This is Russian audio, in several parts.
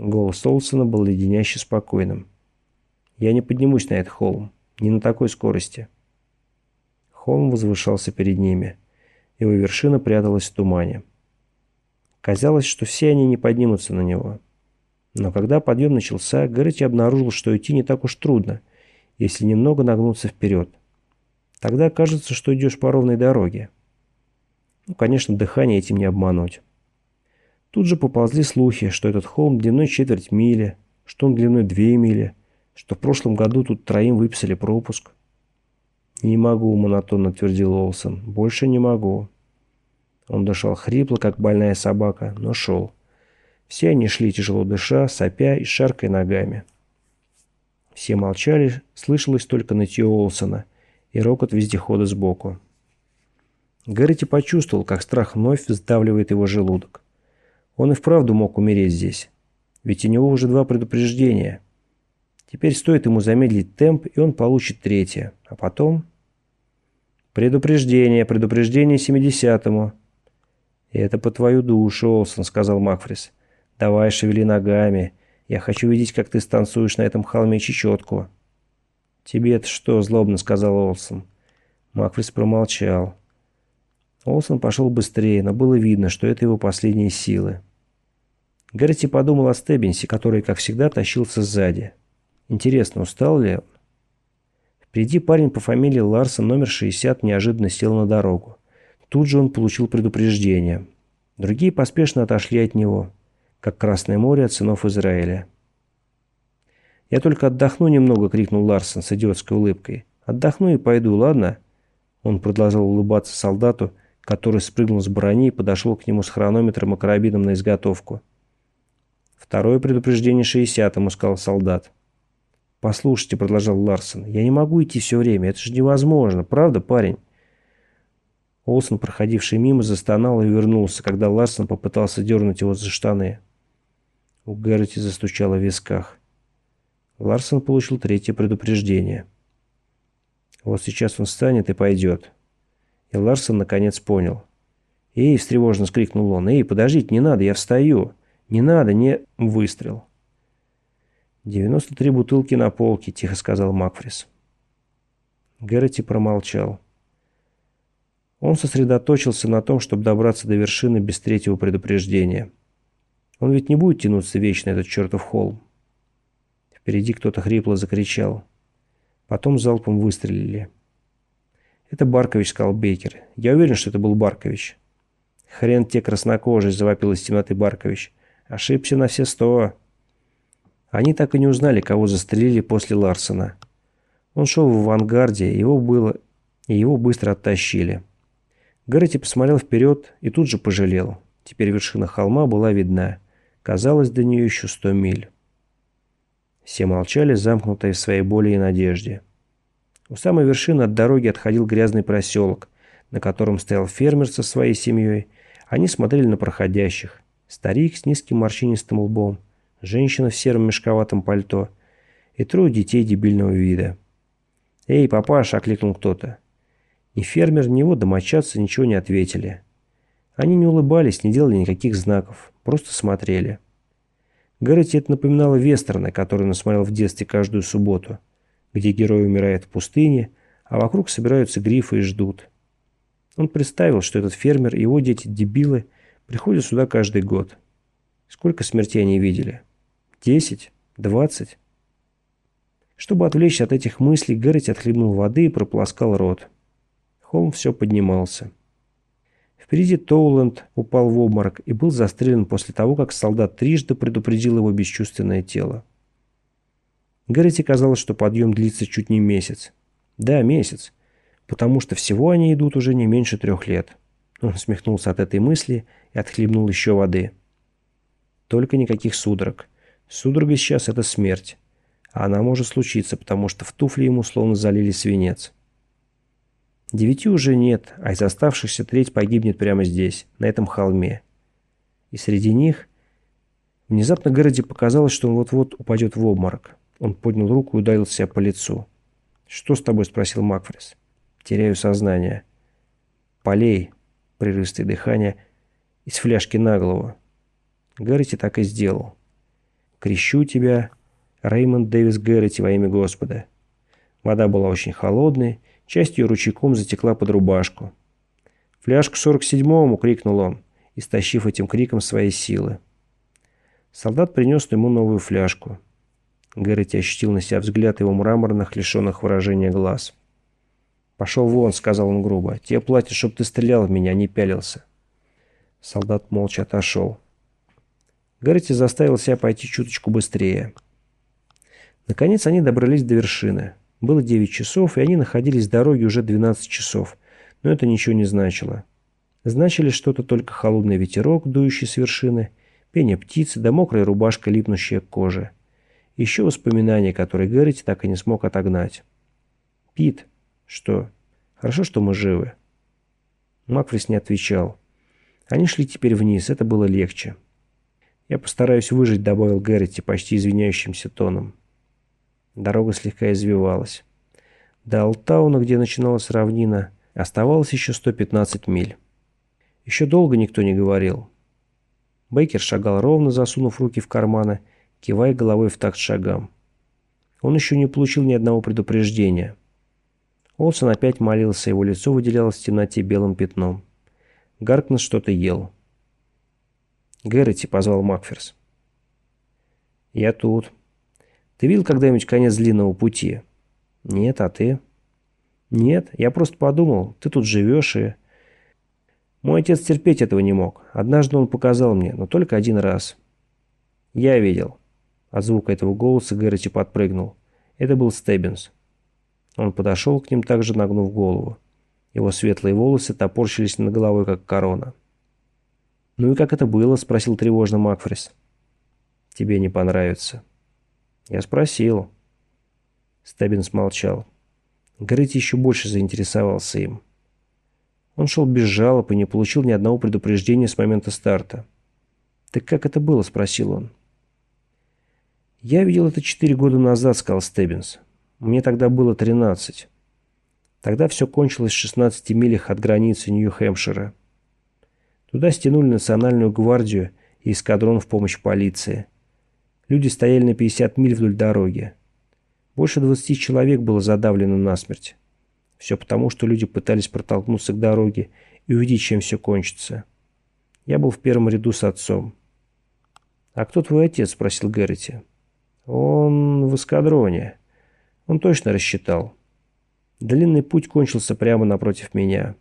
Голос Олсона был леденяще спокойным. «Я не поднимусь на этот холм. Не на такой скорости». Холм возвышался перед ними. Его вершина пряталась в тумане. Казалось, что все они не поднимутся на него. Но когда подъем начался, Гэрти обнаружил, что идти не так уж трудно, если немного нагнуться вперед. Тогда кажется, что идешь по ровной дороге. Ну, конечно, дыхание этим не обмануть. Тут же поползли слухи, что этот холм длиной четверть мили, что он длиной две мили, что в прошлом году тут троим выписали пропуск. «Не могу», — монотонно твердил Олсон. «Больше не могу». Он дышал хрипло, как больная собака, но шел. Все они шли, тяжело дыша, сопя и шаркая ногами. Все молчали, слышалось только нытье Олсона и рокот вездехода сбоку. Гэрроти почувствовал, как страх вновь сдавливает его желудок. Он и вправду мог умереть здесь. Ведь у него уже два предупреждения. Теперь стоит ему замедлить темп, и он получит третье. А потом... «Предупреждение, предупреждение семидесятому». «Это по твою душу, Олсон», — сказал Макфрис. «Давай шевели ногами. Я хочу видеть, как ты станцуешь на этом холме чечетку». «Тебе-то что?» — злобно сказал Олсон. Макфрис промолчал. Олсон пошел быстрее, но было видно, что это его последние силы. Гэрти подумал о Стеббинсе, который, как всегда, тащился сзади. Интересно, устал ли он? Впереди парень по фамилии Ларсон, номер 60, неожиданно сел на дорогу. Тут же он получил предупреждение. Другие поспешно отошли от него, как Красное море от сынов Израиля. «Я только отдохну немного», — крикнул Ларсон с идиотской улыбкой. «Отдохну и пойду, ладно?» Он продолжал улыбаться солдату, который спрыгнул с брони и подошел к нему с хронометром и карабином на изготовку. «Второе предупреждение шестьдесятому», — сказал солдат. «Послушайте», — продолжал Ларсон, — «я не могу идти все время, это же невозможно, правда, парень?» Олсон, проходивший мимо, застонал и вернулся, когда Ларсон попытался дернуть его за штаны. У Гэрроти застучало в висках. Ларсон получил третье предупреждение. Вот сейчас он встанет и пойдет. И Ларсон наконец понял. «Эй!» – встревоженно скрикнул он. «Эй, подождите, не надо, я встаю! Не надо, не...» Выстрел. «Девяносто три бутылки на полке», – тихо сказал Макфрис. Гэрроти промолчал. Он сосредоточился на том, чтобы добраться до вершины без третьего предупреждения. Он ведь не будет тянуться вечно, этот чертов холм. Впереди кто-то хрипло закричал. Потом залпом выстрелили. «Это Баркович», — сказал Бейкер. «Я уверен, что это был Баркович». «Хрен те краснокожий», — завопил из темноты Баркович. «Ошибся на все сто». Они так и не узнали, кого застрелили после Ларсона. Он шел в авангарде, его было... и его быстро оттащили. Гэрроти посмотрел вперед и тут же пожалел. Теперь вершина холма была видна. Казалось, до нее еще сто миль. Все молчали, замкнутые в своей боли и надежде. У самой вершины от дороги отходил грязный проселок, на котором стоял фермер со своей семьей. Они смотрели на проходящих. Старик с низким морщинистым лбом, женщина в сером мешковатом пальто и трое детей дебильного вида. «Эй, папаша!» – окликнул кто-то. Ни фермер, ни его домочадцы ничего не ответили. Они не улыбались, не делали никаких знаков, просто смотрели. Гаррити это напоминало вестерны, которые он смотрел в детстве каждую субботу, где герой умирает в пустыне, а вокруг собираются грифы и ждут. Он представил, что этот фермер и его дети-дебилы приходят сюда каждый год. Сколько смертей они видели? Десять? Двадцать? Чтобы отвлечься от этих мыслей, Гаррити отхлебнул воды и прополоскал рот. Холм все поднимался. Впереди Тоуленд упал в обморок и был застрелен после того, как солдат трижды предупредил его бесчувственное тело. Гаррити казалось, что подъем длится чуть не месяц. Да, месяц. Потому что всего они идут уже не меньше трех лет. Он смехнулся от этой мысли и отхлебнул еще воды. Только никаких судорог. Судорога сейчас – это смерть. А она может случиться, потому что в туфли ему словно залили свинец. Девяти уже нет, а из оставшихся треть погибнет прямо здесь, на этом холме. И среди них... Внезапно Городи показалось, что он вот-вот упадет в обморок. Он поднял руку и ударил себя по лицу. «Что с тобой?» – спросил Макфрис. «Теряю сознание». «Полей», – прерывистое дыхание, из фляжки на голову. Гаррити так и сделал. «Крещу тебя, Реймонд Дэвис Гэрроти во имя Господа». Вода была очень холодной, часть ее ручейком затекла под рубашку. «Фляжку сорок седьмому!» — крикнул он, истощив этим криком свои силы. Солдат принес ему новую фляжку. Гэрроти ощутил на себя взгляд его мраморных, лишенных выражения глаз. «Пошел вон», — сказал он грубо. «Тебе платят, чтоб ты стрелял в меня, а не пялился». Солдат молча отошел. Гэрроти заставил себя пойти чуточку быстрее. Наконец они добрались до вершины. Было 9 часов, и они находились в дороге уже 12 часов. Но это ничего не значило. Значили что-то только холодный ветерок, дующий с вершины, пение птицы да мокрая рубашка, липнущая к коже. Еще воспоминания, которые Гэрроти так и не смог отогнать. «Пит, что? Хорошо, что мы живы». Макфрис не отвечал. Они шли теперь вниз, это было легче. «Я постараюсь выжить», — добавил Гэрроти почти извиняющимся тоном. Дорога слегка извивалась. До Алтауна, где начиналась равнина, оставалось еще 115 миль. Еще долго никто не говорил. Бейкер шагал ровно, засунув руки в карманы, кивая головой в такт шагам. Он еще не получил ни одного предупреждения. Олсон опять молился, его лицо выделялось в темноте белым пятном. Гаркнес что-то ел. «Гэрроти», — позвал Макферс. «Я тут. Ты видел когда-нибудь конец длинного пути?» «Нет, а ты?» «Нет, я просто подумал, ты тут живешь и...» Мой отец терпеть этого не мог. Однажды он показал мне, но только один раз. Я видел. От звука этого голоса Гэрроти подпрыгнул. Это был Стеббинс. Он подошел к ним, также нагнув голову. Его светлые волосы топорщились над головой, как корона. «Ну и как это было?» – спросил тревожно Макфрис. «Тебе не понравится». «Я спросил». Стеббинс молчал. Гэрроти еще больше заинтересовался им. Он шел без жалоб и не получил ни одного предупреждения с момента старта. «Так как это было?» – спросил он. «Я видел это четыре года назад», – сказал Стеббинс. «Мне тогда было тринадцать. Тогда все кончилось в 16 милях от границы Нью-Хэмпшира. Туда стянули национальную гвардию и эскадрон в помощь полиции. Люди стояли на 50 миль вдоль дороги. Больше 20 человек было задавлено насмерть. Все потому, что люди пытались протолкнуться к дороге и увидеть, чем все кончится. Я был в первом ряду с отцом. «А кто твой отец?» – спросил Гэрроти. «Он в эскадроне. Он точно рассчитал. Длинный путь кончился прямо напротив меня.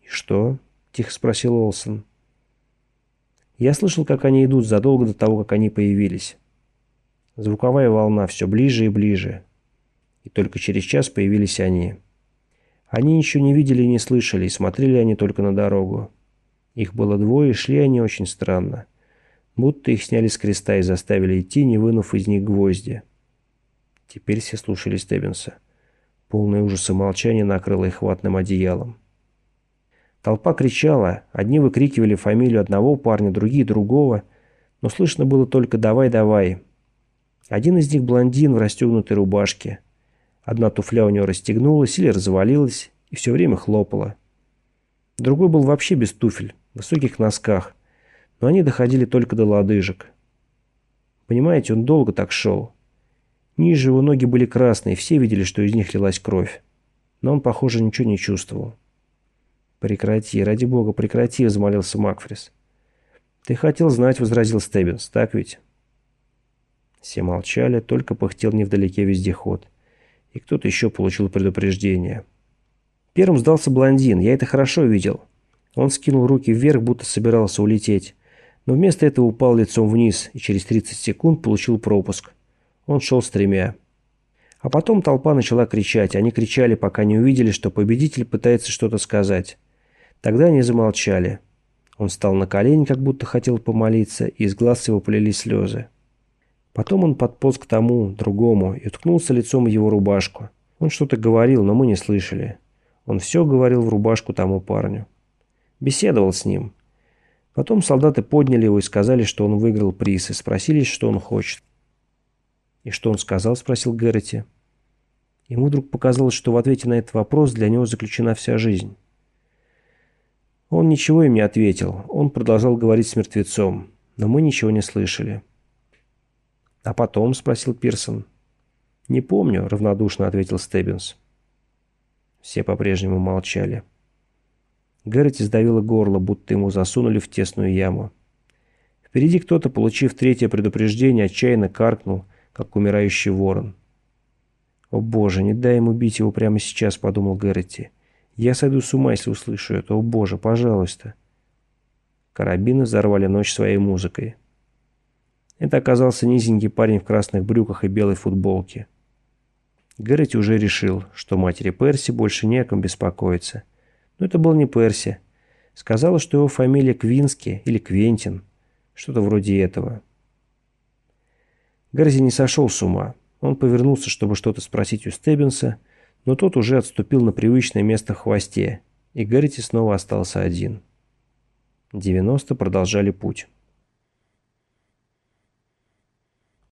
«И что?» – тихо спросил Олсон. Я слышал, как они идут задолго до того, как они появились. Звуковая волна все ближе и ближе. И только через час появились они. Они ничего не видели и не слышали, и смотрели они только на дорогу. Их было двое, и шли они очень странно. Будто их сняли с креста и заставили идти, не вынув из них гвозди. Теперь все слушали Стеббинса. Полное ужаса молчание накрыло их ватным одеялом. Толпа кричала, одни выкрикивали фамилию одного парня, другие другого, но слышно было только «давай, давай». Один из них блондин в расстегнутой рубашке. Одна туфля у него расстегнулась или развалилась и все время хлопала. Другой был вообще без туфель, в высоких носках, но они доходили только до лодыжек. Понимаете, он долго так шел. Ниже его ноги были красные, все видели, что из них лилась кровь. Но он, похоже, ничего не чувствовал. «Прекрати, ради бога, прекрати», — взмолился Макфрис. «Ты хотел знать», — возразил Стеббинс, — «так ведь?» Все молчали, только пыхтел невдалеке вездеход. И кто-то еще получил предупреждение. Первым сдался блондин, я это хорошо видел. Он скинул руки вверх, будто собирался улететь. Но вместо этого упал лицом вниз и через 30 секунд получил пропуск. Он шел с тремя. А потом толпа начала кричать. Они кричали, пока не увидели, что победитель пытается что-то сказать. Тогда они замолчали. Он встал на колени, как будто хотел помолиться, и из глаз его полились слезы. Потом он подполз к тому, другому, и уткнулся лицом в его рубашку. Он что-то говорил, но мы не слышали. Он все говорил в рубашку тому парню. Беседовал с ним. Потом солдаты подняли его и сказали, что он выиграл приз, и спросили, что он хочет. «И что он сказал?» – спросил Гэрроти. Ему вдруг показалось, что в ответе на этот вопрос для него заключена вся жизнь. Он ничего им не ответил. Он продолжал говорить с мертвецом, но мы ничего не слышали. «А потом?» – спросил Пирсон. «Не помню», – равнодушно ответил Стеббинс. Все по-прежнему молчали. Гэрроти сдавило горло, будто ему засунули в тесную яму. Впереди кто-то, получив третье предупреждение, отчаянно каркнул, как умирающий ворон. «О боже, не дай ему бить его прямо сейчас», — подумал Гэрроти. «Я сойду с ума, если услышу это. О боже, пожалуйста». Карабины взорвали ночь своей музыкой. Это оказался низенький парень в красных брюках и белой футболке. Гэрроти уже решил, что матери Перси больше не о ком беспокоиться. Но это был не Перси. Сказала, что его фамилия Квински или Квентин. Что-то вроде этого. Гарзи не сошел с ума. Он повернулся, чтобы что-то спросить у Стеббинса, но тот уже отступил на привычное место в хвосте, и Гаррити снова остался один. 90 продолжали путь.